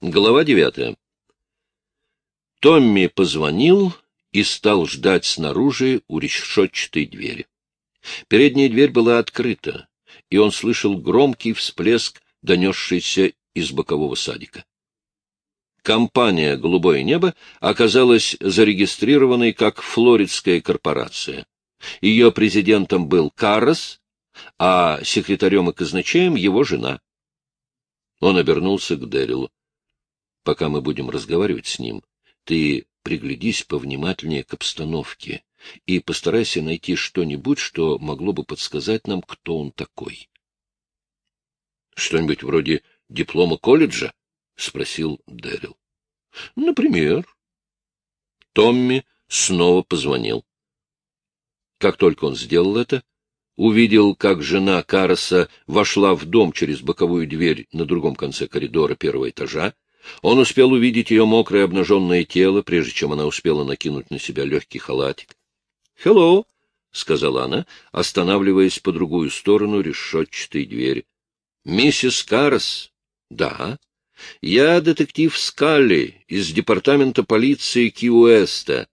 Глава девятая. Томми позвонил и стал ждать снаружи у решетчатой двери. Передняя дверь была открыта, и он слышал громкий всплеск, донесшийся из бокового садика. Компания «Голубое небо» оказалась зарегистрированной как флоридская корпорация. Ее президентом был Каррос, а секретарем и казначеем его жена. Он обернулся к Дэрилу. — Пока мы будем разговаривать с ним, ты приглядись повнимательнее к обстановке и постарайся найти что-нибудь, что могло бы подсказать нам, кто он такой. — Что-нибудь вроде диплома колледжа? — спросил Дэрил. — Например. Томми снова позвонил. Как только он сделал это, увидел, как жена Караса вошла в дом через боковую дверь на другом конце коридора первого этажа. Он успел увидеть ее мокрое обнаженное тело, прежде чем она успела накинуть на себя легкий халатик. «Хелло!» — сказала она, останавливаясь по другую сторону решетчатой двери. «Миссис Карас?» «Да». «Я детектив Скалли из департамента полиции Ки-Уэста,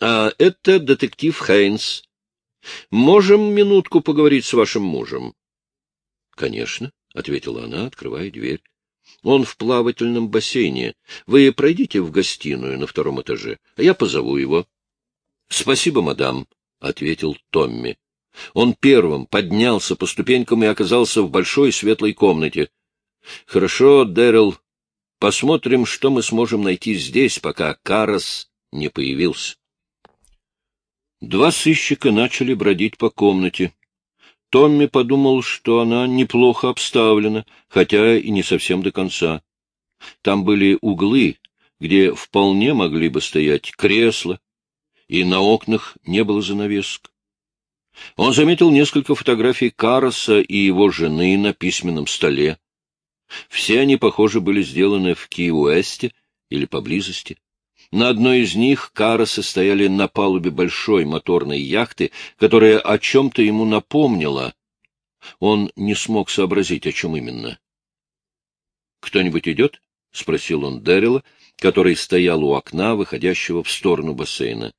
а это детектив Хейнс. Можем минутку поговорить с вашим мужем? — Конечно, — ответила она, открывая дверь. — Он в плавательном бассейне. Вы пройдите в гостиную на втором этаже, а я позову его. — Спасибо, мадам, — ответил Томми. Он первым поднялся по ступенькам и оказался в большой светлой комнате. — Хорошо, Дэрил, посмотрим, что мы сможем найти здесь, пока Карас не появился. Два сыщика начали бродить по комнате. Томми подумал, что она неплохо обставлена, хотя и не совсем до конца. Там были углы, где вполне могли бы стоять кресла, и на окнах не было занавесок. Он заметил несколько фотографий Кароса и его жены на письменном столе. Все они, похоже, были сделаны в Ки-Уэсте или поблизости. На одной из них Карасы стояли на палубе большой моторной яхты, которая о чем-то ему напомнила. Он не смог сообразить, о чем именно. — Кто-нибудь идет? — спросил он Дэрила, который стоял у окна, выходящего в сторону бассейна.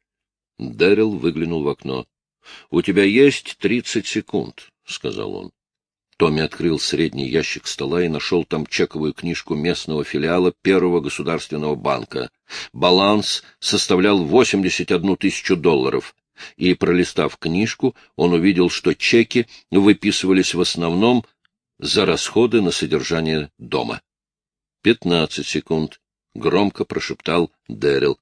Дэрил выглянул в окно. — У тебя есть тридцать секунд, — сказал он. Томми открыл средний ящик стола и нашел там чековую книжку местного филиала Первого государственного банка. Баланс составлял 81 тысячу долларов. И, пролистав книжку, он увидел, что чеки выписывались в основном за расходы на содержание дома. «Пятнадцать секунд», — громко прошептал Дэрил.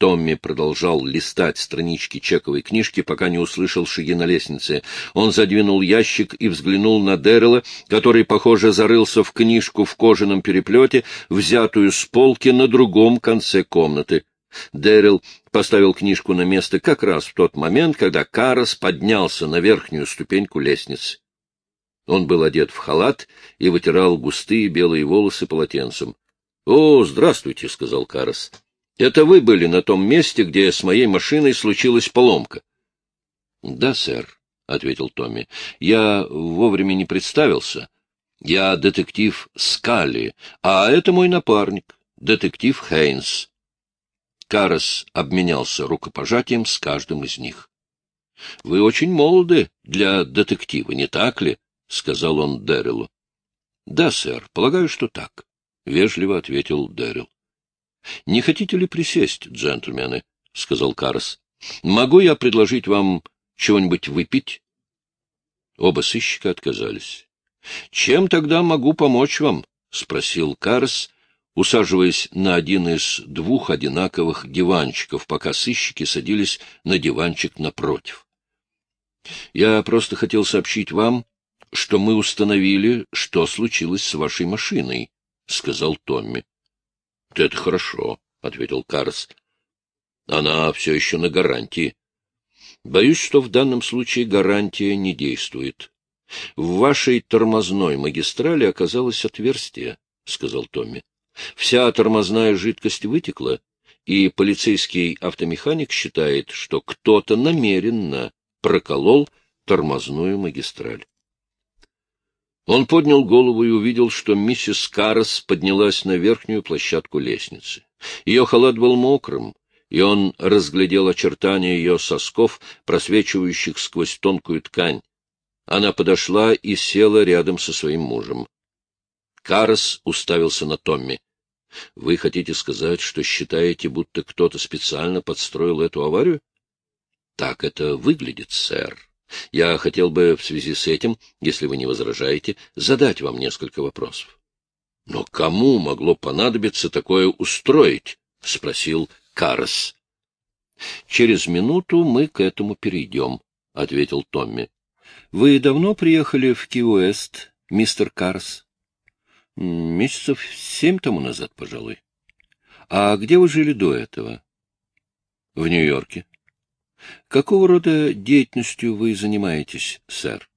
Томми продолжал листать странички чековой книжки, пока не услышал шаги на лестнице. Он задвинул ящик и взглянул на Дэрила, который, похоже, зарылся в книжку в кожаном переплете, взятую с полки на другом конце комнаты. Дэрил поставил книжку на место как раз в тот момент, когда Карас поднялся на верхнюю ступеньку лестницы. Он был одет в халат и вытирал густые белые волосы полотенцем. — О, здравствуйте, — сказал Карас. Это вы были на том месте, где с моей машиной случилась поломка? — Да, сэр, — ответил Томми. — Я вовремя не представился. Я детектив Скалли, а это мой напарник, детектив Хейнс. Карас обменялся рукопожатием с каждым из них. — Вы очень молоды для детектива, не так ли? — сказал он Дэрилу. — Да, сэр, полагаю, что так, — вежливо ответил Дэрил. — Не хотите ли присесть, джентльмены? — сказал Карс. — Могу я предложить вам чего-нибудь выпить? Оба сыщика отказались. — Чем тогда могу помочь вам? — спросил Карс, усаживаясь на один из двух одинаковых диванчиков, пока сыщики садились на диванчик напротив. — Я просто хотел сообщить вам, что мы установили, что случилось с вашей машиной, — сказал Томми. — Это хорошо, — ответил Карс. — Она все еще на гарантии. Боюсь, что в данном случае гарантия не действует. В вашей тормозной магистрали оказалось отверстие, — сказал Томми. Вся тормозная жидкость вытекла, и полицейский автомеханик считает, что кто-то намеренно проколол тормозную магистраль. Он поднял голову и увидел, что миссис Каррес поднялась на верхнюю площадку лестницы. Ее халат был мокрым, и он разглядел очертания ее сосков, просвечивающих сквозь тонкую ткань. Она подошла и села рядом со своим мужем. Каррес уставился на Томми. — Вы хотите сказать, что считаете, будто кто-то специально подстроил эту аварию? — Так это выглядит, сэр. Я хотел бы в связи с этим, если вы не возражаете, задать вам несколько вопросов. — Но кому могло понадобиться такое устроить? — спросил Каррес. — Через минуту мы к этому перейдем, — ответил Томми. — Вы давно приехали в Ки-Уэст, мистер Каррес? — Месяцев семь тому назад, пожалуй. — А где вы жили до этого? — В Нью-Йорке. — Какого рода деятельностью вы занимаетесь, сэр?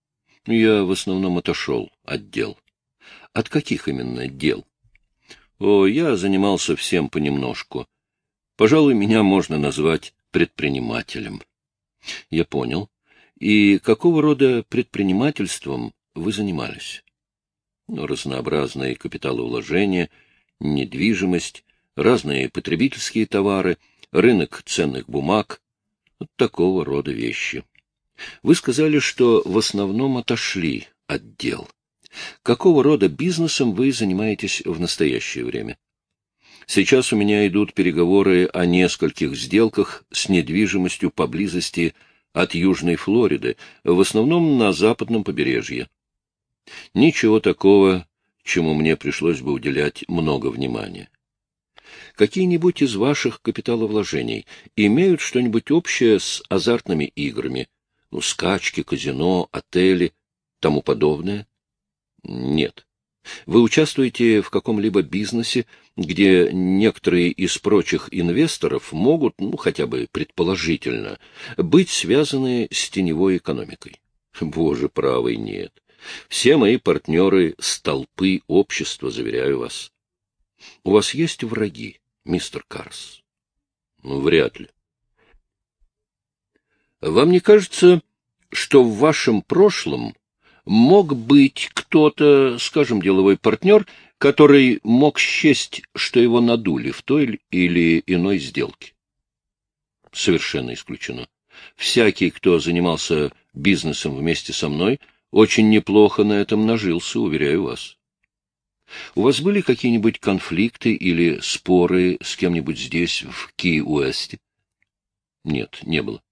— Я в основном отошел от дел. — От каких именно дел? — О, я занимался всем понемножку. Пожалуй, меня можно назвать предпринимателем. — Я понял. И какого рода предпринимательством вы занимались? Ну, разнообразные капиталовложения, недвижимость, разные потребительские товары, рынок ценных бумаг, вот такого рода вещи. Вы сказали, что в основном отошли от дел. Какого рода бизнесом вы занимаетесь в настоящее время? Сейчас у меня идут переговоры о нескольких сделках с недвижимостью поблизости от Южной Флориды, в основном на западном побережье. Ничего такого, чему мне пришлось бы уделять много внимания. Какие-нибудь из ваших капиталовложений имеют что-нибудь общее с азартными играми? Ну, скачки, казино, отели, тому подобное? Нет. Вы участвуете в каком-либо бизнесе, где некоторые из прочих инвесторов могут, ну, хотя бы предположительно, быть связаны с теневой экономикой? Боже правый, нет. Все мои партнеры — столпы общества, заверяю вас. У вас есть враги, мистер Карс? Ну, вряд ли. Вам не кажется, что в вашем прошлом мог быть кто-то, скажем, деловой партнер, который мог счесть, что его надули в той или иной сделке? Совершенно исключено. Всякий, кто занимался бизнесом вместе со мной, очень неплохо на этом нажился, уверяю вас. У вас были какие-нибудь конфликты или споры с кем-нибудь здесь, в Ки-Уэсте? Нет, не было.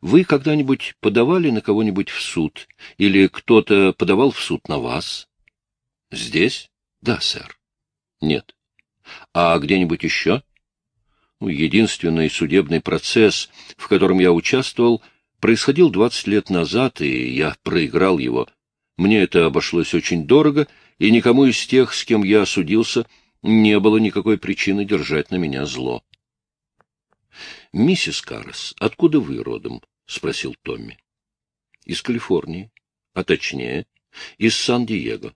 Вы когда-нибудь подавали на кого-нибудь в суд? Или кто-то подавал в суд на вас? Здесь? Да, сэр. Нет. А где-нибудь еще? Ну, единственный судебный процесс, в котором я участвовал, происходил двадцать лет назад, и я проиграл его. Мне это обошлось очень дорого, и никому из тех, с кем я осудился, не было никакой причины держать на меня зло. — Миссис Каррес, откуда вы родом? — спросил Томми. — Из Калифорнии, а точнее, из Сан-Диего.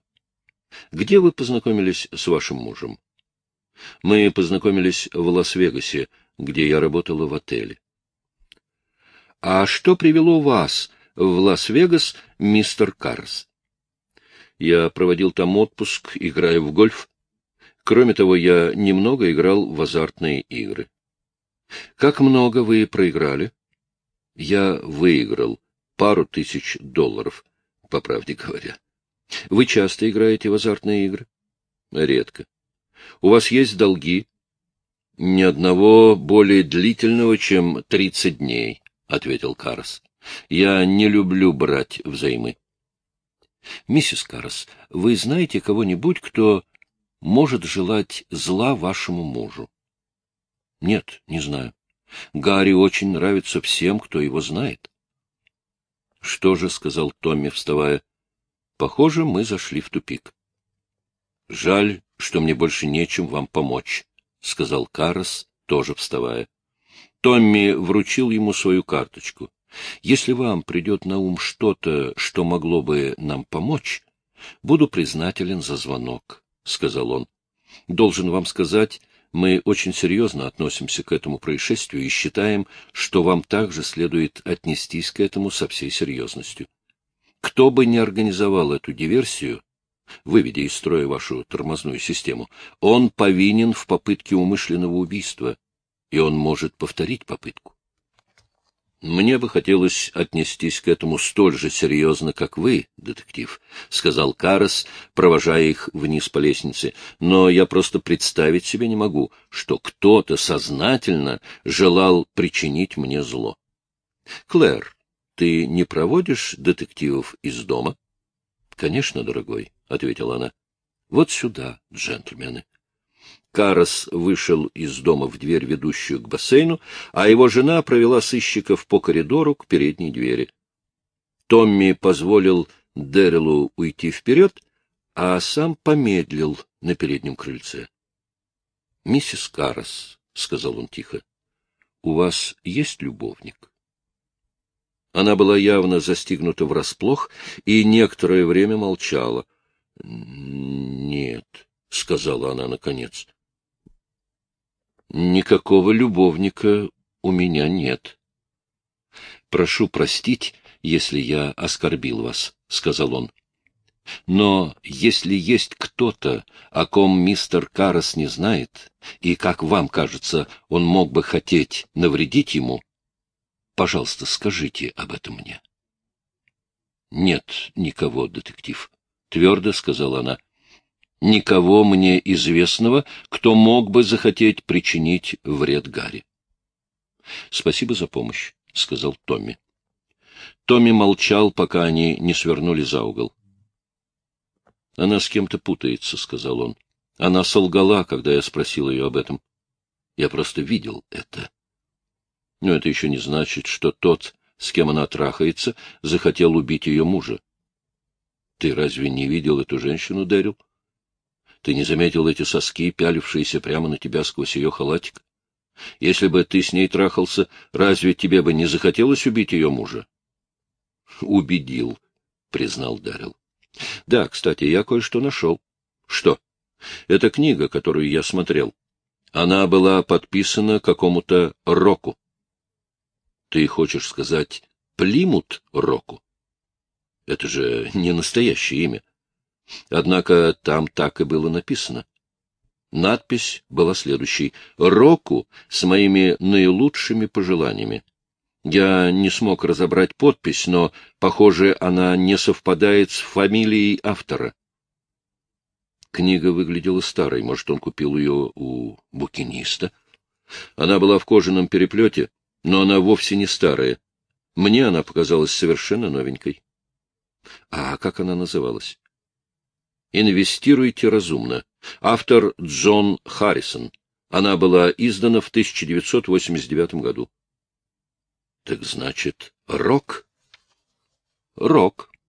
Где вы познакомились с вашим мужем? — Мы познакомились в Лас-Вегасе, где я работала в отеле. — А что привело вас в Лас-Вегас, мистер Каррес? — Я проводил там отпуск, играя в гольф. Кроме того, я немного играл в азартные игры. Как много вы проиграли? Я выиграл пару тысяч долларов, по правде говоря. Вы часто играете в азартные игры? Редко. У вас есть долги? Ни одного более длительного, чем тридцать дней, — ответил Карс. Я не люблю брать взаймы. Миссис Карс, вы знаете кого-нибудь, кто может желать зла вашему мужу? — Нет, не знаю. Гарри очень нравится всем, кто его знает. — Что же, — сказал Томми, вставая, — похоже, мы зашли в тупик. — Жаль, что мне больше нечем вам помочь, — сказал Карас, тоже вставая. Томми вручил ему свою карточку. — Если вам придет на ум что-то, что могло бы нам помочь, буду признателен за звонок, — сказал он. — Должен вам сказать, мы очень серьезно относимся к этому происшествию и считаем, что вам также следует отнестись к этому со всей серьезностью. Кто бы ни организовал эту диверсию, выведя из строя вашу тормозную систему, он повинен в попытке умышленного убийства, и он может повторить попытку. Мне бы хотелось отнестись к этому столь же серьезно, как вы, детектив, — сказал Карас, провожая их вниз по лестнице. Но я просто представить себе не могу, что кто-то сознательно желал причинить мне зло. Клэр, ты не проводишь детективов из дома? — Конечно, дорогой, — ответила она. — Вот сюда, джентльмены. Карас вышел из дома в дверь, ведущую к бассейну, а его жена провела сыщиков по коридору к передней двери. Томми позволил Дэрилу уйти вперед, а сам помедлил на переднем крыльце. — Миссис Карас, — сказал он тихо, — у вас есть любовник? Она была явно застигнута врасплох и некоторое время молчала. — Нет, — сказала она наконец. Никакого любовника у меня нет. Прошу простить, если я оскорбил вас, — сказал он. Но если есть кто-то, о ком мистер Карас не знает, и, как вам кажется, он мог бы хотеть навредить ему, пожалуйста, скажите об этом мне. — Нет никого, детектив, — твердо сказала она никого мне известного, кто мог бы захотеть причинить вред Гарри. — Спасибо за помощь, — сказал Томми. Томми молчал, пока они не свернули за угол. — Она с кем-то путается, — сказал он. Она солгала, когда я спросил ее об этом. Я просто видел это. Но это еще не значит, что тот, с кем она трахается, захотел убить ее мужа. Ты разве не видел эту женщину, Дэрил? Ты не заметил эти соски, пялившиеся прямо на тебя сквозь ее халатик? Если бы ты с ней трахался, разве тебе бы не захотелось убить ее мужа? — Убедил, — признал Дарил. — Да, кстати, я кое-что нашел. — Что? — Это книга, которую я смотрел. Она была подписана какому-то Року. — Ты хочешь сказать Плимут Року? Это же не настоящее имя. Однако там так и было написано. Надпись была следующей. «Року с моими наилучшими пожеланиями». Я не смог разобрать подпись, но, похоже, она не совпадает с фамилией автора. Книга выглядела старой, может, он купил ее у букиниста. Она была в кожаном переплете, но она вовсе не старая. Мне она показалась совершенно новенькой. А как она называлась? «Инвестируйте разумно». Автор Джон Харрисон. Она была издана в 1989 году. Так значит, рок? Рок.